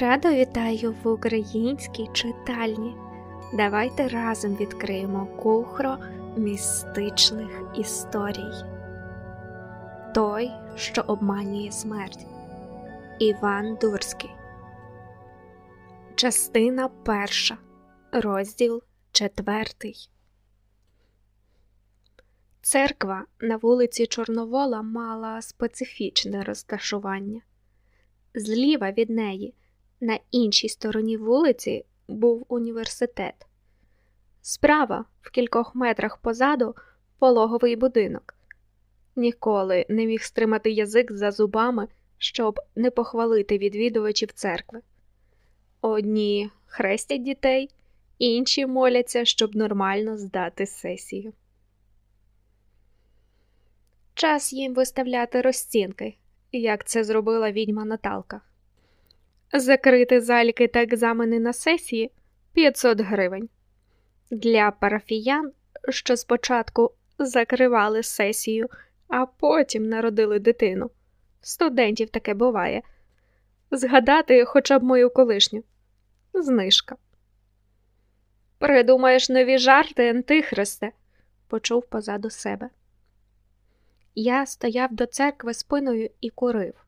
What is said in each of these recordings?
Радо вітаю в українській читальні. Давайте разом відкриємо кухро містичних історій. Той, що обманює смерть. Іван Дурський. Частина перша. Розділ четвертий. Церква на вулиці Чорновола мала специфічне розташування. Зліва від неї, на іншій стороні вулиці, був університет. Справа, в кількох метрах позаду, пологовий будинок. Ніколи не міг стримати язик за зубами, щоб не похвалити відвідувачів церкви. Одні хрестять дітей, інші моляться, щоб нормально здати сесію. Час їм виставляти розцінки, як це зробила відьма Наталка. Закрити заліки та екзамени на сесії 500 гривень. Для парафіян, що спочатку закривали сесію, а потім народили дитину. Студентів таке буває. Згадати хоча б мою колишню знижка. Придумаєш нові жарти, антихристе, почув позаду себе. Я стояв до церкви спиною і курив.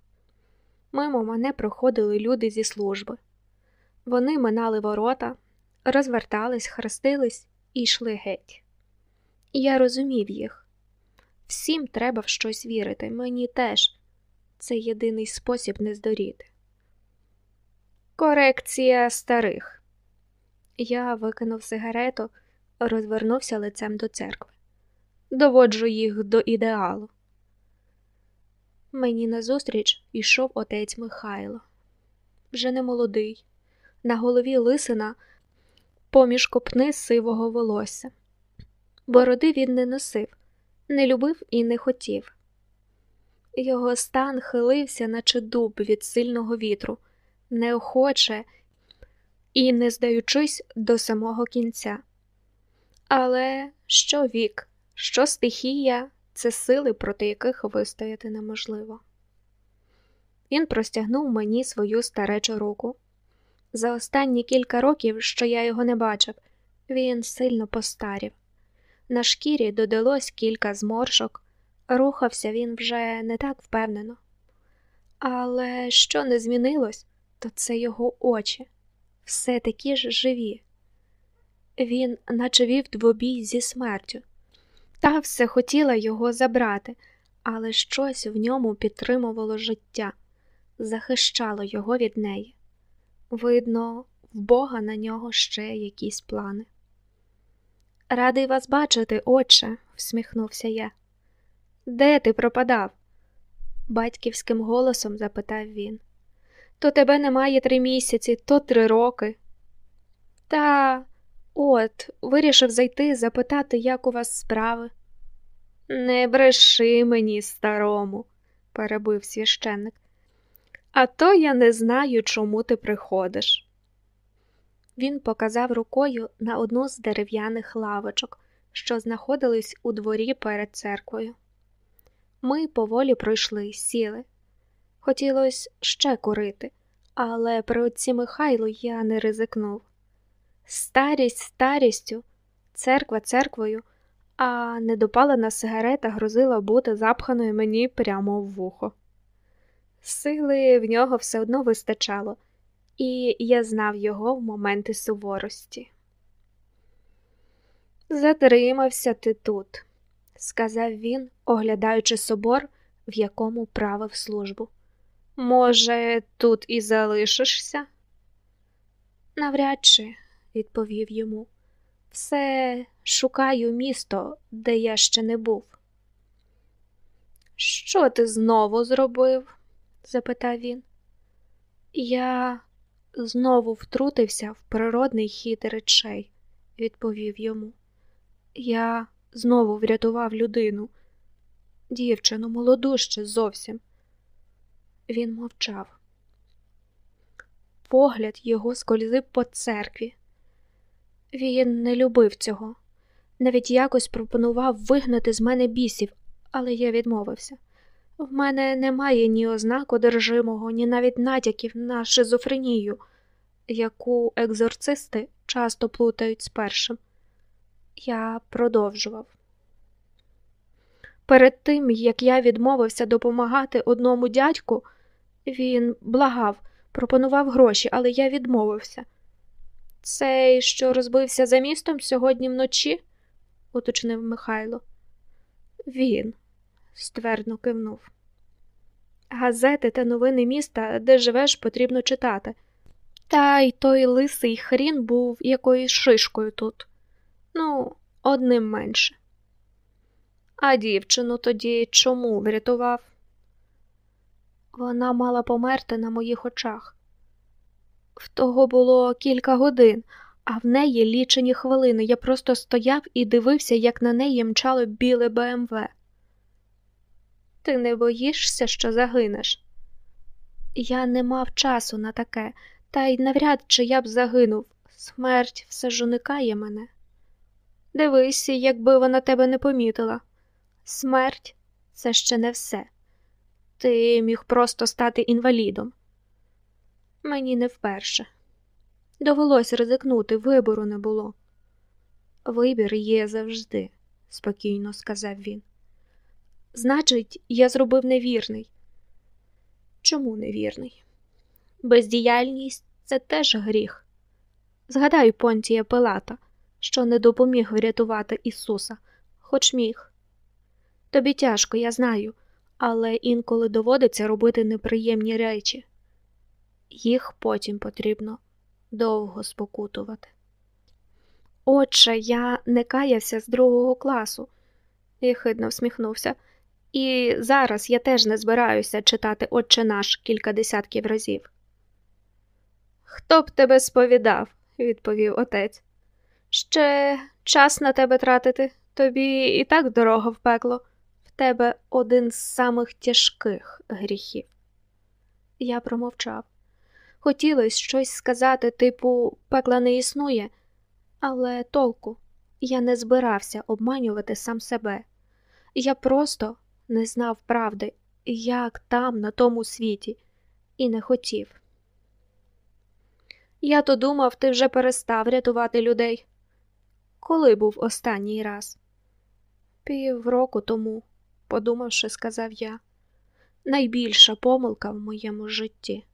Мимо мене проходили люди зі служби. Вони минали ворота, розвертались, хрестились і йшли геть. Я розумів їх. Всім треба в щось вірити, мені теж. Це єдиний спосіб не здоріти. Корекція старих. Я викинув сигарету, розвернувся лицем до церкви. Доводжу їх до ідеалу. Мені назустріч йшов отець Михайло. Вже не молодий, на голові лисина поміж копни сивого волосся. Бороди він не носив, не любив і не хотів. Його стан хилився, наче дуб від сильного вітру, неохоче і не здаючись до самого кінця. Але що вік, що стихія, це сили, проти яких вистояти неможливо. Він простягнув мені свою старечу руку. За останні кілька років, що я його не бачив, він сильно постарів. На шкірі додалось кілька зморшок, рухався він вже не так впевнено. Але що не змінилось, то це його очі, все такі ж живі. Він наче вів двобій зі смертю. Та все хотіла його забрати, але щось в ньому підтримувало життя, захищало його від неї. Видно, в Бога на нього ще якісь плани. Радий вас бачити, отче, всміхнувся я. Де ти пропадав? батьківським голосом запитав він. То тебе немає три місяці, то три роки. Та от, вирішив зайти запитати, як у вас справи. Не бреши мені, старому, перебив священник. А то я не знаю, чому ти приходиш. Він показав рукою на одну з дерев'яних лавочок, що знаходились у дворі перед церквою. Ми поволі пройшли, сіли. Хотілося ще курити, але при отці Михайлу я не ризикнув. Старість старістю, церква церквою, а недопалена сигарета грозила бути запханою мені прямо в вухо. Сили в нього все одно вистачало, і я знав його в моменти суворості. Затримався ти тут, сказав він, оглядаючи собор, в якому правив службу. Може, тут і залишишся? Навряд чи, відповів йому, все шукаю місто, де я ще не був. Що ти знову зробив? запитав він. Я знову втрутився в природний хід речей, відповів йому. Я знову врятував людину, дівчину, молоду ще зовсім. Він мовчав. Погляд його скользив по церкві. Він не любив цього, навіть якось пропонував вигнати з мене бісів, але я відмовився. В мене немає ні ознак одержимого, ні навіть натяків на шизофренію, яку екзорцисти часто плутають з першим. Я продовжував. Перед тим, як я відмовився допомагати одному дядьку, він благав, пропонував гроші, але я відмовився. Цей, що розбився за містом сьогодні вночі, уточнив Михайло. Він, ствердно кивнув. Газети та новини міста, де живеш, потрібно читати. Та й той лисий хрін був якоюсь шишкою тут. Ну, одним менше. А дівчину тоді чому врятував? Вона мала померти на моїх очах. В того було кілька годин, а в неї лічені хвилини. Я просто стояв і дивився, як на неї мчало біле БМВ. Ти не боїшся, що загинеш? Я не мав часу на таке, та й навряд чи я б загинув. Смерть все ж уникає мене. Дивись, якби вона тебе не помітила. Смерть це ще не все. Ти міг просто стати інвалідом. Мені не вперше. Довелось ризикнути, вибору не було. Вибір є завжди, спокійно сказав він. Значить, я зробив невірний. Чому невірний? Бездіяльність це теж гріх. Згадай Понтія Пилата, що не допоміг врятувати Ісуса, хоч міг. Тобі тяжко, я знаю, але інколи доводиться робити неприємні речі. Їх потім потрібно довго спокутувати. Отже, я не каявся з другого класу, єхидно всміхнувся, і зараз я теж не збираюся читати Отче наш кілька десятків разів. Хто б тебе сповідав, відповів отець. Ще час на тебе тратити, тобі і так дорога в пекло, в тебе один з самих тяжких гріхів. Я промовчав. Хотілося щось сказати, типу, пекла не існує, але толку я не збирався обманювати сам себе. Я просто не знав правди, як там, на тому світі, і не хотів. Я то думав, ти вже перестав рятувати людей. Коли був останній раз? Півроку тому, подумавши, сказав я, найбільша помилка в моєму житті.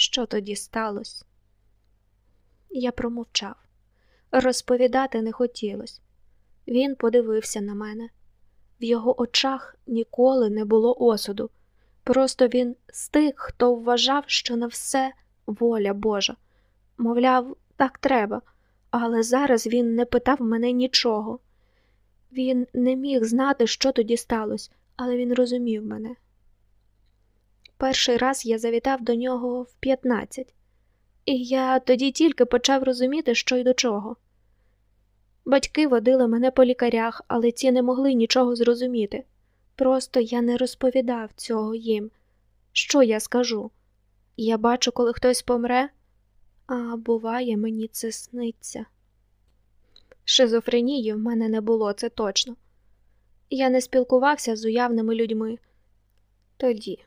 Що тоді сталося? Я промовчав. Розповідати не хотілося. Він подивився на мене. В його очах ніколи не було осуду. Просто він з тих, хто вважав, що на все воля Божа. Мовляв, так треба, але зараз він не питав мене нічого. Він не міг знати, що тоді сталося, але він розумів мене. Перший раз я завітав до нього в 15, і я тоді тільки почав розуміти, що й до чого. Батьки водили мене по лікарях, але ці не могли нічого зрозуміти. Просто я не розповідав цього їм. Що я скажу? Я бачу, коли хтось помре, а буває, мені це сниться. Шизофренії в мене не було, це точно. Я не спілкувався з уявними людьми. Тоді.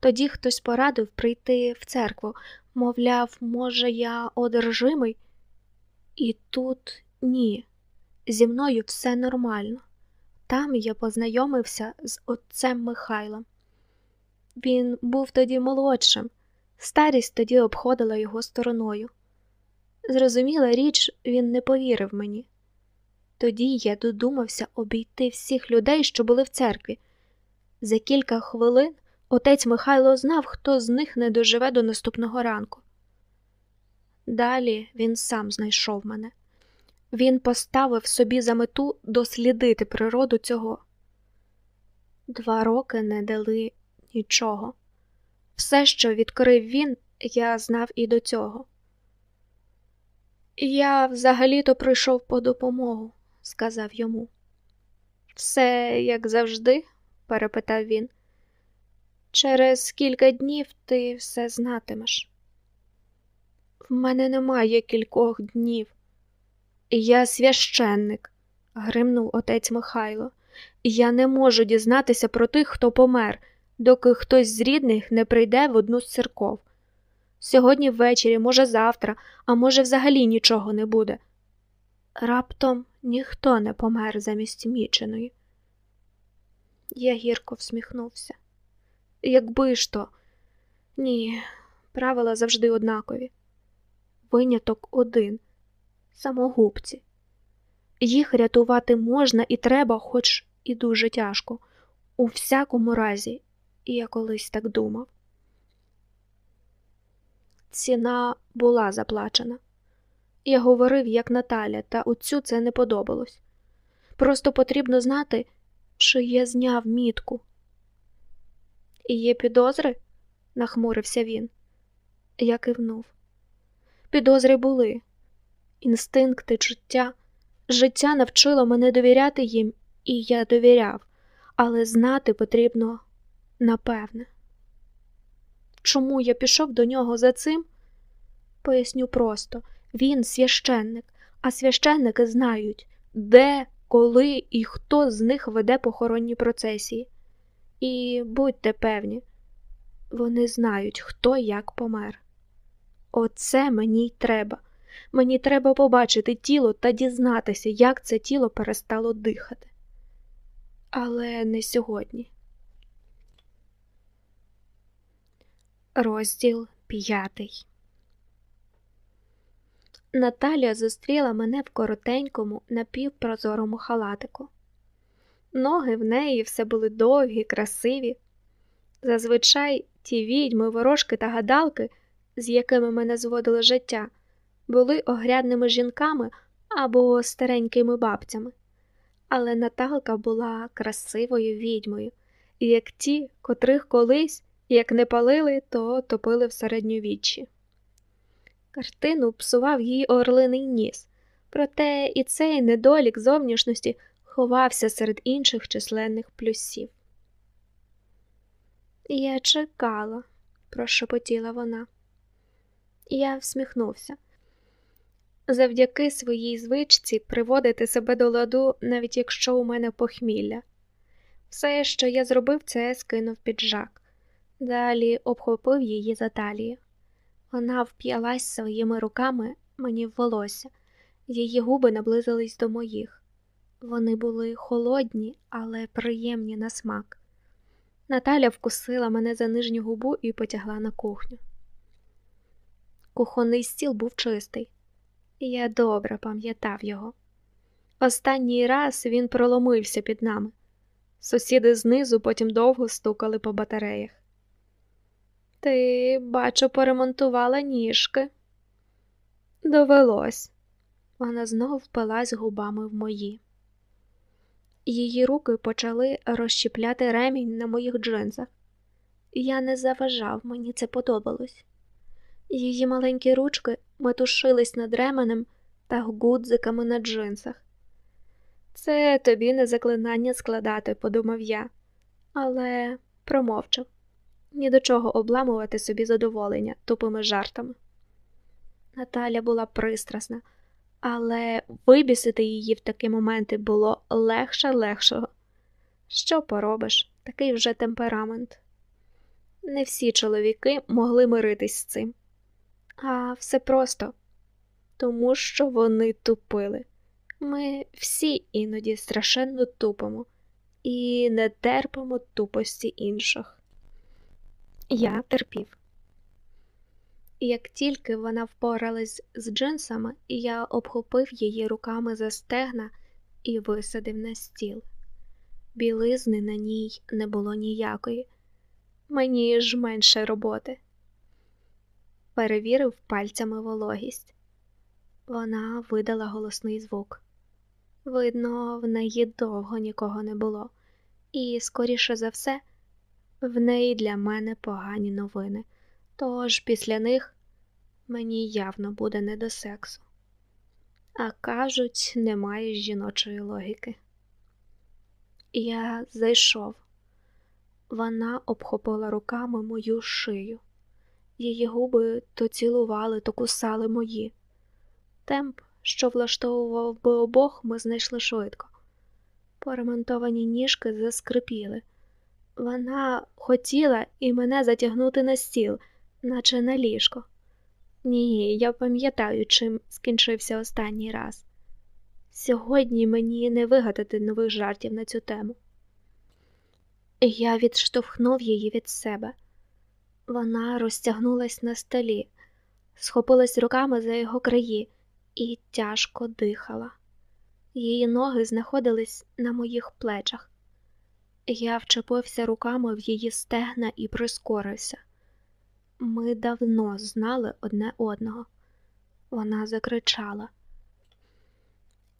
Тоді хтось порадив прийти в церкву, мовляв, може, я одержимий? І тут ні, зі мною все нормально. Там я познайомився з отцем Михайлом. Він був тоді молодшим, старість тоді обходила його стороною. Зрозуміла річ, він не повірив мені. Тоді я додумався обійти всіх людей, що були в церкві. За кілька хвилин отець Михайло знав, хто з них не доживе до наступного ранку. Далі він сам знайшов мене. Він поставив собі за мету дослідити природу цього. Два роки не дали нічого. Все, що відкрив він, я знав і до цього. Я взагалі-то прийшов по допомогу, сказав йому. Все, як завжди? перепитав він. Через кілька днів ти все знатимеш. В мене немає кількох днів. Я священник, гримнув отець Михайло. Я не можу дізнатися про тих, хто помер, доки хтось з рідних не прийде в одну з церков. Сьогодні ввечері, може, завтра, а може, взагалі нічого не буде. Раптом ніхто не помер замість міченої. Я гірко всміхнувся. Якби ж то, ні, правила завжди однакові. Виняток один самогубці. Їх рятувати можна і треба, хоч і дуже тяжко. У всякому разі, я колись так думав. Ціна була заплачена. Я говорив, як Наталя, та отцю це не подобалось. Просто потрібно знати, чи я зняв мітку. І є підозри? нахмурився він. Я кивнув. Підозри були. Інстинкти, чуття, життя навчило мене довіряти їм, і я довіряв, але знати потрібно напевне. Чому я пішов до нього за цим? Поясню просто він священник, а священники знають, де, коли і хто з них веде похоронні процесії. І будьте певні, вони знають, хто як помер. Оце мені й треба. Мені треба побачити тіло та дізнатися, як це тіло перестало дихати. Але не сьогодні. Розділ п'ятий. Наталя зустріла мене в коротенькому, напівпрозорому халатику. Ноги в неї все були довгі, красиві. Зазвичай ті відьми, ворожки та гадалки, з якими мене зводило життя, були огрядними жінками або старенькими бабцями. Але Наталка була красивою відьмою, як ті, котрих колись, як не палили, то топили в середньовіччі. Картину псував її орлиний ніс, проте і цей недолік зовнішності ховався серед інших численних плюсів. Я чекала, прошепотіла вона. Я всміхнувся. Завдяки своїй звичці приводити себе до ладу, навіть якщо у мене похмілля. Все, що я зробив, це скинув піджак, далі обхопив її за талію. Вона вп'ялась своїми руками мені в волосся, її губи наблизились до моїх. Вони були холодні, але приємні на смак. Наталя вкусила мене за нижню губу і потягла на кухню. Кухонний стіл був чистий, я добре пам'ятав його. Останній раз він проломився під нами. Сусіди знизу потім довго стукали по батареях. Ти, бачу, поремонтувала ніжки. Довелось. Вона знову впилась губами в мої. Її руки почали розщіпляти ремінь на моїх джинсах. Я не заважав, мені це подобалось. Її маленькі ручки метушились над ременем та гудзиками на джинсах. Це тобі не заклинання складати, подумав я, але промовчав ні до чого обламувати собі задоволення тупими жартами. Наталя була пристрасна, але вибісити її в такі моменти було легше легшого. Що поробиш, такий вже темперамент. Не всі чоловіки могли миритись з цим, а все просто тому, що вони тупили. Ми всі іноді страшенно тупимо і не терпимо тупості інших. Я терпів. Як тільки вона впоралась з джинсами, я обхопив її руками за стегна і висадив на стіл. Білизни на ній не було ніякої, мені ж менше роботи. Перевірив пальцями вологість. Вона видала голосний звук. Видно, в неї довго нікого не було, і, скоріше за все, в неї для мене погані новини, тож після них мені явно буде не до сексу. А кажуть, немає жіночої логіки. Я зайшов. Вона обхопила руками мою шию. Її губи то цілували, то кусали мої. Темп, що влаштовував би обох, ми знайшли швидко. Поремонтовані ніжки заскрипіли. Вона хотіла і мене затягнути на стіл, наче на ліжко. Ні, я пам'ятаю, чим скінчився останній раз. Сьогодні мені не вигадати нових жартів на цю тему. Я відштовхнув її від себе. Вона розтягнулась на столі, схопилась руками за його краї і тяжко дихала. Її ноги знаходились на моїх плечах. Я вчепився руками в її стегна і прискорився. Ми давно знали одне одного. Вона закричала.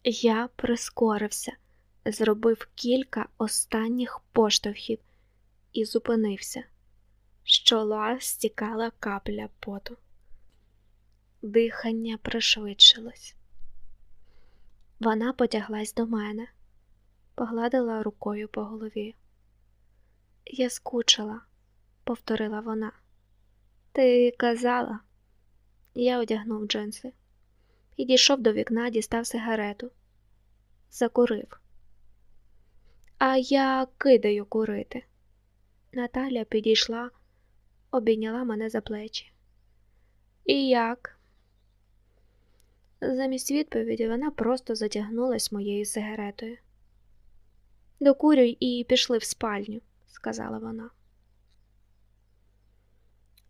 Я прискорився, зробив кілька останніх поштовхів і зупинився. З чола стікала капля поту. Дихання пришвидшилось. Вона потяглась до мене, погладила рукою по голові. Я скучила, повторила вона. Ти казала, я одягнув джинси. Підійшов до вікна, дістав сигарету, закурив. А я кидаю курити. Наталя підійшла, обійняла мене за плечі. І як? Замість відповіді вона просто затягнулась моєю сигаретою. Докурюй і пішли в спальню, сказала вона.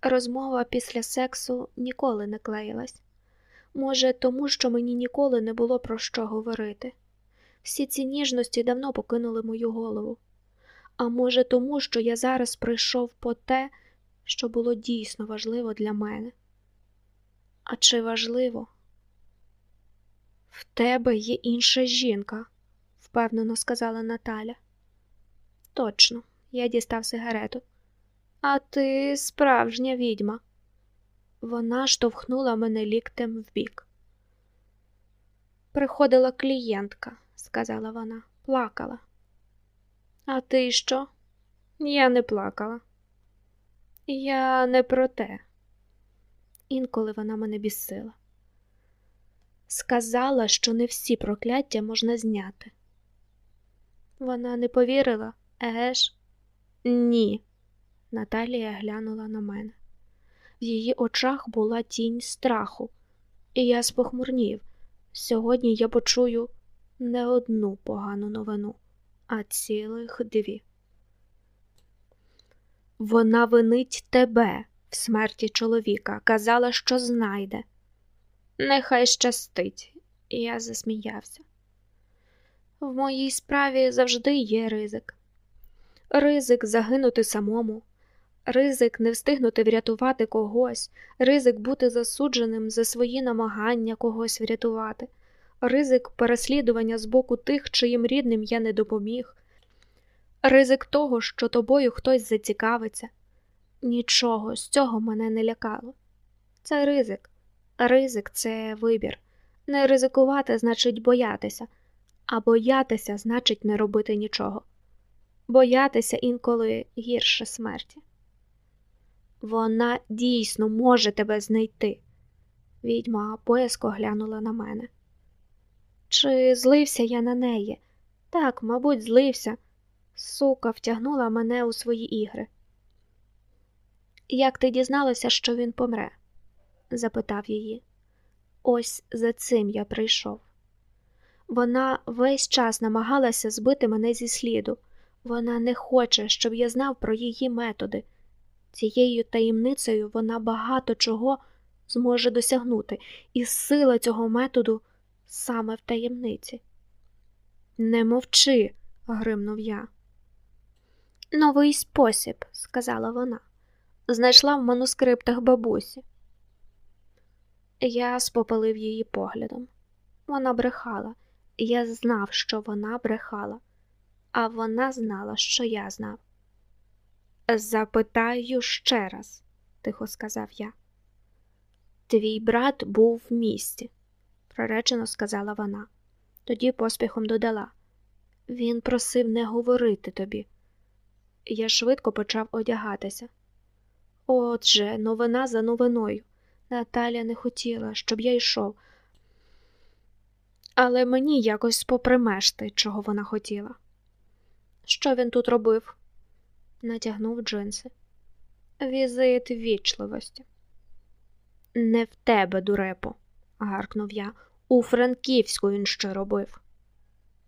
Розмова після сексу ніколи не клеїлась. Може, тому що мені ніколи не було про що говорити. Всі ці ніжності давно покинули мою голову. А може, тому, що я зараз прийшов по те, що було дійсно важливо для мене. А чи важливо? В тебе є інша жінка, впевнено сказала Наталя. Точно, я дістав сигарету. А ти справжня відьма. Вона штовхнула мене ліктем вбік. Приходила клієнтка, сказала вона, плакала. А ти що? Я не плакала. Я не про те. Інколи вона мене бісила. Сказала, що не всі прокляття можна зняти. Вона не повірила, еге ж? Ні. Наталія глянула на мене. В її очах була тінь страху, і я спохмурнів. Сьогодні я почую не одну погану новину, а цілих дві. Вона винить тебе в смерті чоловіка, казала, що знайде. Нехай щастить, я засміявся. В моїй справі завжди є ризик. Ризик загинути самому, ризик не встигнути врятувати когось, ризик бути засудженим за свої намагання когось врятувати, ризик переслідування з боку тих, чиїм рідним я не допоміг, ризик того, що тобою хтось зацікавиться. Нічого з цього мене не лякало. Це ризик. Ризик це вибір. Не ризикувати значить боятися, а боятися значить не робити нічого. Боятися інколи гірше смерті. Вона дійсно може тебе знайти. Відьма пояско глянула на мене. Чи злився я на неї? Так, мабуть, злився. Сука втягнула мене у свої ігри. Як ти дізналася, що він помре? запитав її. Ось за цим я прийшов. Вона весь час намагалася збити мене зі сліду. Вона не хоче, щоб я знав про її методи. Цією таємницею вона багато чого зможе досягнути, і сила цього методу саме в таємниці. Не мовчи, гримнув я. Новий спосіб, сказала вона, знайшла в манускриптах бабусі. Я спопалив її поглядом. Вона брехала, я знав, що вона брехала, а вона знала, що я знав. Запитаю ще раз, тихо сказав я. Твій брат був в місті, проречено сказала вона. Тоді поспіхом додала. Він просив не говорити тобі. Я швидко почав одягатися. Отже, новина за новиною. Наталя не хотіла, щоб я йшов. але мені якось попримешти, чого вона хотіла. Що він тут робив? Натягнув джинси. Візит вічливості. Не в тебе, дурепо, гаркнув я. У Франківську він що робив.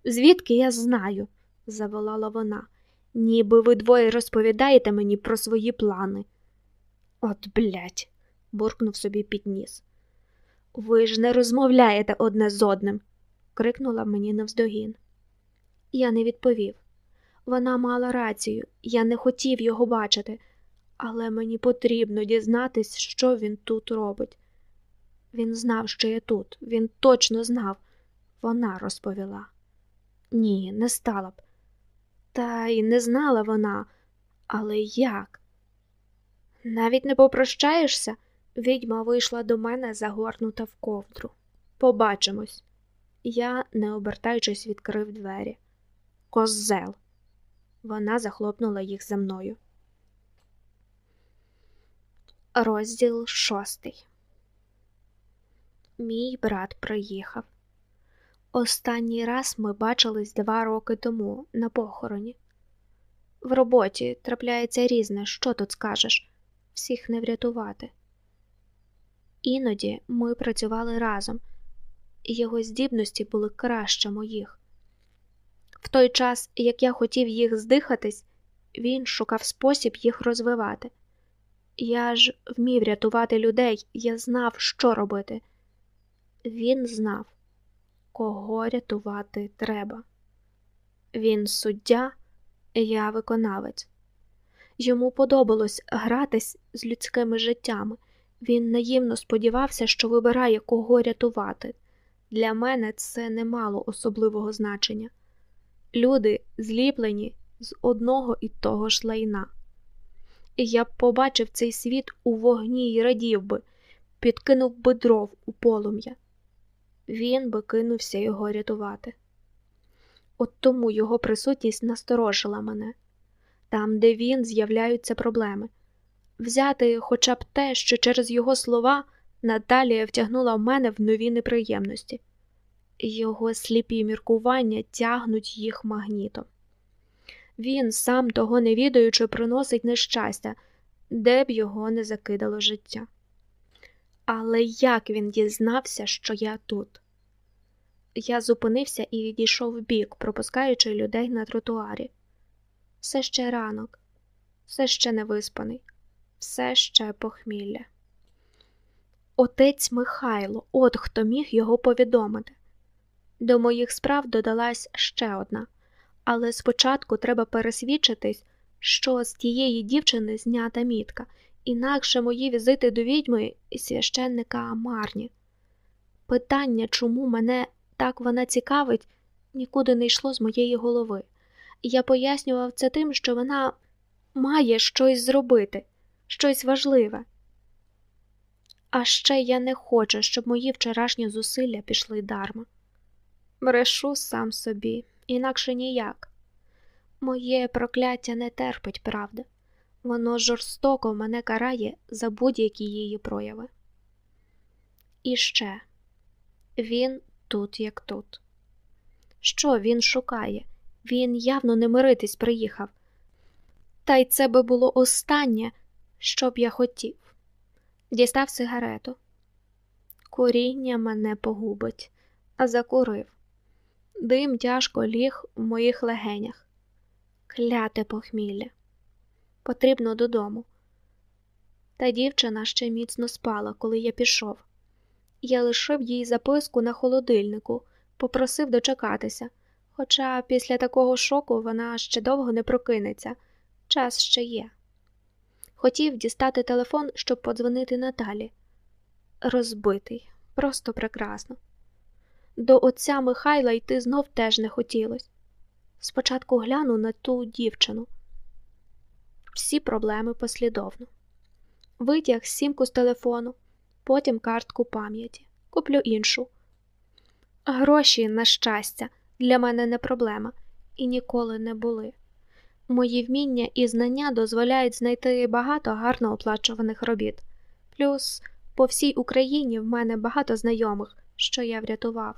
Звідки я знаю? заволала вона, ніби ви двоє розповідаєте мені про свої плани. От блять, буркнув собі під ніс. Ви ж не розмовляєте одне з одним, крикнула мені навздогін. Я не відповів. Вона мала рацію, я не хотів його бачити, але мені потрібно дізнатись, що він тут робить. Він знав, що я тут, він точно знав. Вона розповіла. Ні, не стала б. Та й не знала вона, але як? Навіть не попрощаєшся? Відьма вийшла до мене загорнута в ковдру. Побачимось. Я, не обертаючись, відкрив двері. Козел. Вона захлопнула їх за мною. Розділ шостий. Мій брат приїхав. Останній раз ми бачились два роки тому на похороні. В роботі трапляється різне, що тут скажеш, всіх не врятувати. Іноді ми працювали разом, його здібності були краще моїх. В той час, як я хотів їх здихатись, він шукав спосіб їх розвивати. Я ж вмів рятувати людей, я знав, що робити. Він знав, кого рятувати треба. Він суддя, я виконавець. Йому подобалось гратись з людськими життями. Він наївно сподівався, що вибирає, кого рятувати. Для мене це не мало особливого значення. Люди зліплені з одного і того ж лайна. І я б побачив цей світ у вогні і радів би, підкинув би дров у полум'я. Він би кинувся його рятувати. От тому його присутність насторожила мене там, де він, з'являються проблеми. Взяти хоча б те, що через його слова Наталія втягнула в мене в нові неприємності. Його сліпі міркування тягнуть їх магнітом. Він, сам того не відаючи, приносить нещастя, де б його не закидало життя. Але як він дізнався, що я тут? Я зупинився і відійшов вбік, пропускаючи людей на тротуарі. Все ще ранок, все ще невиспаний, все ще похмілля. Отець Михайло, от хто міг його повідомити. До моїх справ додалась ще одна, але спочатку треба пересвідчитись, що з тієї дівчини знята мітка, інакше мої візити до відьми і священника марні. Питання, чому мене так вона цікавить, нікуди не йшло з моєї голови, я пояснював це тим, що вона має щось зробити, щось важливе. А ще я не хочу, щоб мої вчорашні зусилля пішли дарма. Брешу сам собі, інакше ніяк. Моє прокляття не терпить правди, воно жорстоко мене карає за будь-які її прояви. І ще він тут, як тут. Що він шукає? Він явно не миритись приїхав. Та й це би було останнє, що б я хотів. Дістав сигарету. Куріння мене погубить, а закурив. Дим тяжко ліг в моїх легенях. Кляте похмілля. Потрібно додому. Та дівчина ще міцно спала, коли я пішов. Я лишив їй записку на холодильнику, попросив дочекатися, хоча після такого шоку вона ще довго не прокинеться, час ще є. Хотів дістати телефон, щоб подзвонити Наталі. Розбитий, просто прекрасно. До отця Михайла йти знов теж не хотілося. Спочатку гляну на ту дівчину. Всі проблеми послідовно. Витяг сімку з телефону, потім картку пам'яті, куплю іншу. Гроші, на щастя, для мене не проблема і ніколи не були. Мої вміння і знання дозволяють знайти багато гарно оплачуваних робіт. Плюс по всій Україні в мене багато знайомих, що я врятував.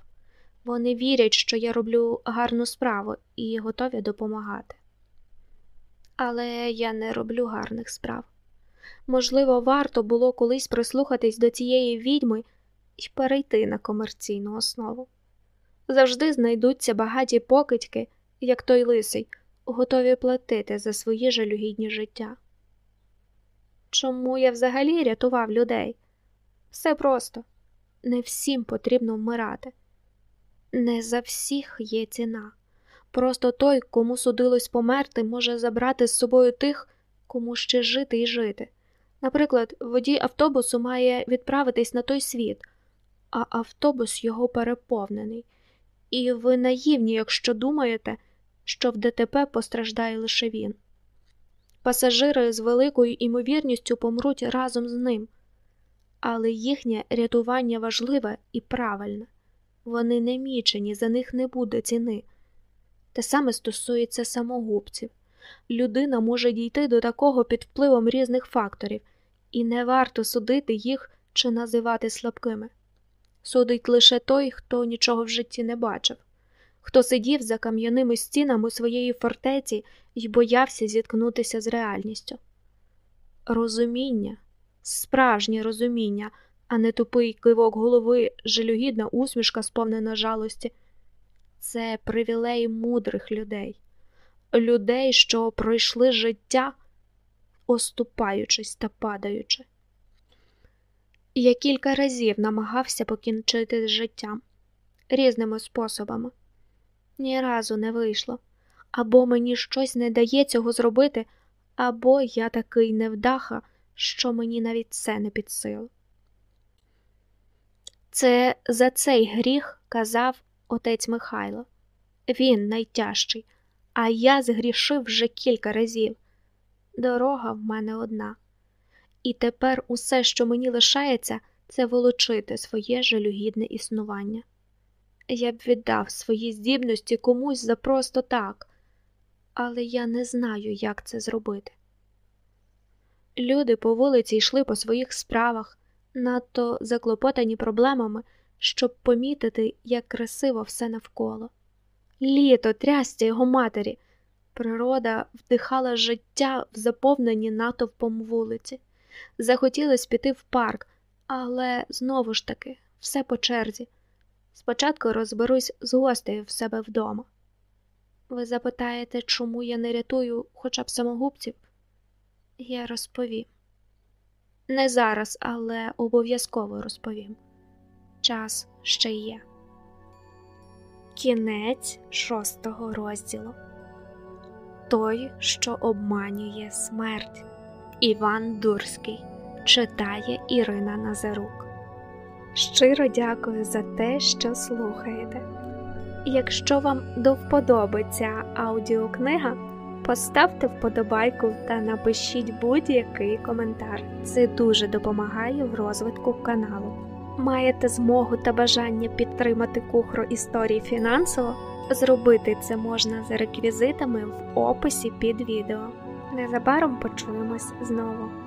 Вони вірять, що я роблю гарну справу і готові допомагати. Але я не роблю гарних справ. Можливо, варто було колись прислухатись до цієї відьми і перейти на комерційну основу. Завжди знайдуться багаті покидьки, як той лисий, готові платити за свої жалюгідні життя. Чому я взагалі рятував людей? Все просто не всім потрібно вмирати. Не за всіх є ціна. Просто той, кому судилось померти, може забрати з собою тих, кому ще жити і жити. Наприклад, водій автобусу має відправитись на той світ, а автобус його переповнений. І ви наївні, якщо думаєте, що в ДТП постраждає лише він. Пасажири з великою імовірністю помруть разом з ним, але їхнє рятування важливе і правильне. Вони не мічені, за них не буде ціни. Те саме стосується самогубців. Людина може дійти до такого під впливом різних факторів, і не варто судити їх чи називати слабкими. Судить лише той, хто нічого в житті не бачив, хто сидів за кам'яними стінами своєї фортеці і боявся зіткнутися з реальністю. Розуміння, справжнє розуміння, а не тупий кивок голови, жалюгідна усмішка, сповнена жалості. Це привілей мудрих людей, людей, що пройшли життя, оступаючись та падаючи. Я кілька разів намагався покінчити з життям різними способами. Ні разу не вийшло. Або мені щось не дає цього зробити, або я такий невдаха, що мені навіть це не під силу. Це за цей гріх казав отець Михайло. Він найтяжчий, а я згрішив вже кілька разів. Дорога в мене одна. І тепер усе, що мені лишається, це волочити своє жалюгідне існування. Я б віддав свої здібності комусь за просто так, але я не знаю, як це зробити. Люди по вулиці йшли по своїх справах, надто заклопотані проблемами, щоб помітити, як красиво все навколо. Літо, трясця його матері, природа вдихала життя в заповненні натовпом вулиці. Захотілося піти в парк, але знову ж таки, все по черзі. Спочатку розберусь з гостею в себе вдома. Ви запитаєте, чому я не рятую хоча б самогубців? Я розповім. Не зараз, але обов'язково розповім. Час ще є. Кінець шостого розділу Той, що обманює смерть. Іван Дурський читає Ірина Назарук. Щиро дякую за те, що слухаєте. Якщо вам до аудіокнига, поставте вподобайку та напишіть будь-який коментар. Це дуже допомагає в розвитку каналу. Маєте змогу та бажання підтримати кухру історії фінансово? Зробити це можна за реквізитами в описі під відео. Незабаром почуємось знову.